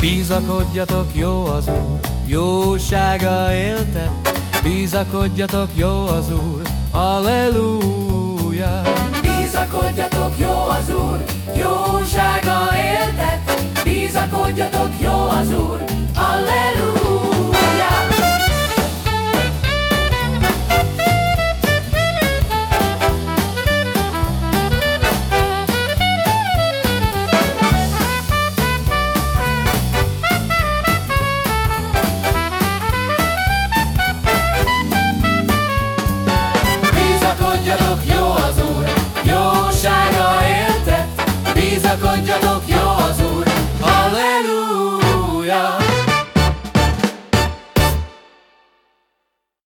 Bízakodjatok, jó az Úr, jósága élte, Bízakodjatok, jó az Úr, Alleluja. Bízakodjatok, jó Bizakodjatok, jó az Úr, jósága éltet, bizakodjatok, jó az Úr, halleluja!